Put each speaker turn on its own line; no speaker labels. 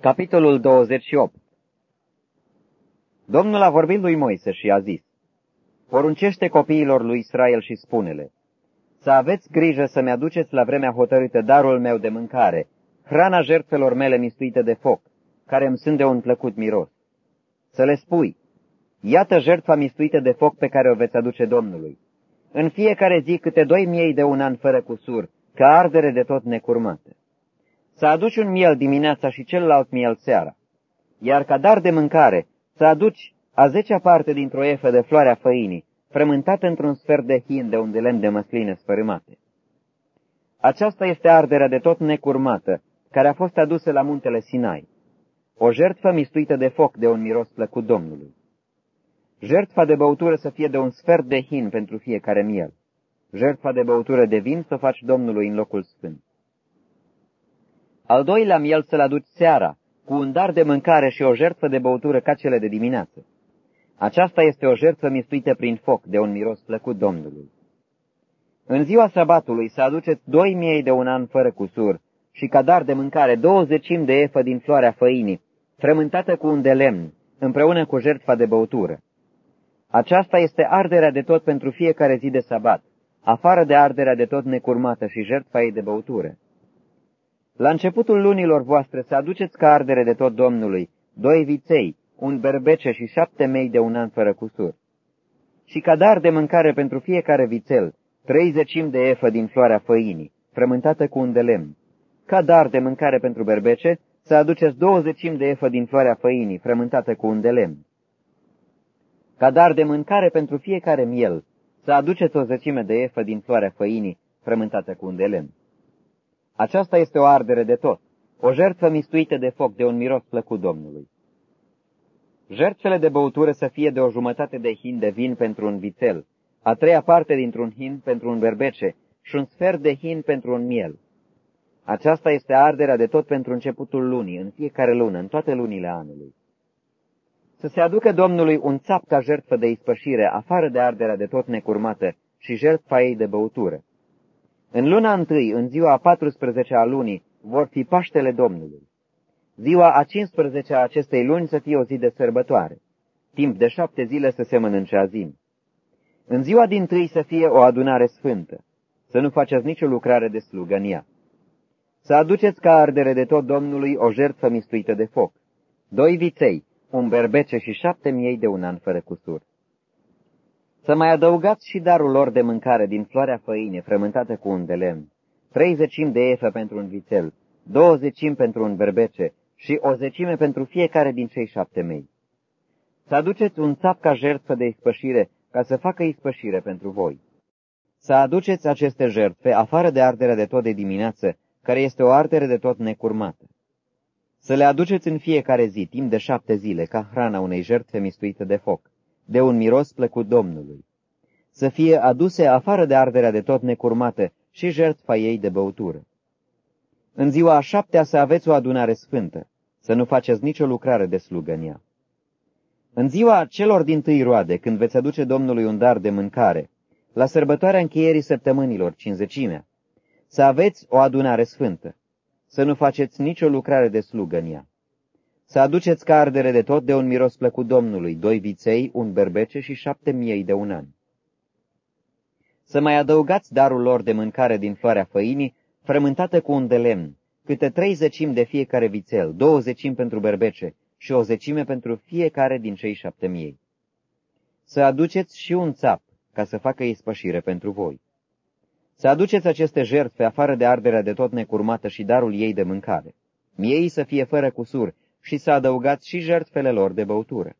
Capitolul 28 Domnul a vorbit lui Moise și a zis, Poruncește copiilor lui Israel și spune-le, Să aveți grijă să-mi aduceți la vremea hotărâtă darul meu de mâncare, hrana jertfelor mele mistuite de foc, care îmi sunt de un plăcut miros. Să le spui, Iată jertfa mistuită de foc pe care o veți aduce Domnului. În fiecare zi câte doi miei de un an fără cusur, ca ardere de tot necurmată să aduci un miel dimineața și celălalt miel seara, iar ca dar de mâncare să aduci a zecea parte dintr-o efă de floarea făinii, frământată într-un sfert de hin de un de lemn de măsline sfărâmate. Aceasta este arderea de tot necurmată, care a fost adusă la muntele Sinai, o jertfă mistuită de foc de un miros plăcut Domnului. Jertfa de băutură să fie de un sfert de hin pentru fiecare miel. Jertfa de băutură de vin să faci Domnului în locul sfânt. Al doilea miel să-l aduci seara, cu un dar de mâncare și o jertfă de băutură ca cele de dimineață. Aceasta este o jertfă mistuită prin foc, de un miros plăcut Domnului. În ziua sabatului să aduceți doi miei de un an fără cusur și ca dar de mâncare douăzecim de efă din floarea făinii, frământată cu un de lemn, împreună cu jertfa de băutură. Aceasta este arderea de tot pentru fiecare zi de sabat, afară de arderea de tot necurmată și jertfa ei de băutură. La începutul lunilor voastre să aduceți ca ardere de tot Domnului doi viței, un berbece și șapte mei de un an fără cusur. Și ca dar de mâncare pentru fiecare vițel, treizecim de efă din floarea făinii, frământată cu un de lemn. Ca dar de mâncare pentru berbece, să aduceți douăzecim de efă din floarea făinii, frământată cu un de lemn. Ca dar de mâncare pentru fiecare miel, să aduceți o zecime de efă din floarea făinii, frământată cu un de lemn. Aceasta este o ardere de tot, o jertfă mistuită de foc de un miros plăcut Domnului. Jertfele de băutură să fie de o jumătate de hin de vin pentru un vițel, a treia parte dintr-un hin pentru un berbece și un sfert de hin pentru un miel. Aceasta este arderea de tot pentru începutul lunii, în fiecare lună, în toate lunile anului. Să se aducă Domnului un țap ca jertfă de ispășire, afară de arderea de tot necurmată și jertfa ei de băutură. În luna întâi, în ziua a 14 a lunii, vor fi Paștele Domnului. Ziua a 15 a acestei luni să fie o zi de sărbătoare. Timp de șapte zile să se mănânce azim. În ziua din tâi să fie o adunare sfântă. Să nu faceți nicio lucrare de slugă în ea. Să aduceți ca ardere de tot Domnului o jertfă mistuită de foc. Doi viței, un berbece și șapte miei de un an fără cusur. Să mai adăugați și darul lor de mâncare din floarea făine frământată cu un de lemn, treizecim de efă pentru un vițel, douăzecim pentru un berbece și o zecime pentru fiecare din cei șapte mei. Să aduceți un țap ca jertfă de ispășire, ca să facă ispășire pentru voi. Să aduceți aceste jertfe, afară de arderea de tot de dimineață, care este o ardere de tot necurmată. Să le aduceți în fiecare zi, timp de șapte zile, ca hrana unei jertfe mistuite de foc de un miros plăcut Domnului. Să fie aduse afară de arderea de tot necurmată și jertfa ei de băutură. În ziua a șaptea să aveți o adunare sfântă, să nu faceți nicio lucrare de slugă în ea. În ziua celor din tâi roade, când veți aduce Domnului un dar de mâncare, la sărbătoarea încheierii săptămânilor, cinzecimea, să aveți o adunare sfântă, să nu faceți nicio lucrare de slugă în ea. Să aduceți ca ardere de tot de un miros plăcut Domnului, doi viței, un berbece și șapte miei de un an. Să mai adăugați darul lor de mâncare din floarea făinii, frământată cu un de lemn, câte trei zecimi de fiecare vițel, două zecimi pentru berbece și o zecime pentru fiecare din cei șapte miei. Să aduceți și un țap, ca să facă ispășire pentru voi. Să aduceți aceste jertfe afară de arderea de tot necurmată și darul ei de mâncare. Miei să fie fără cusur și să adăugați și jertfele lor de băutură.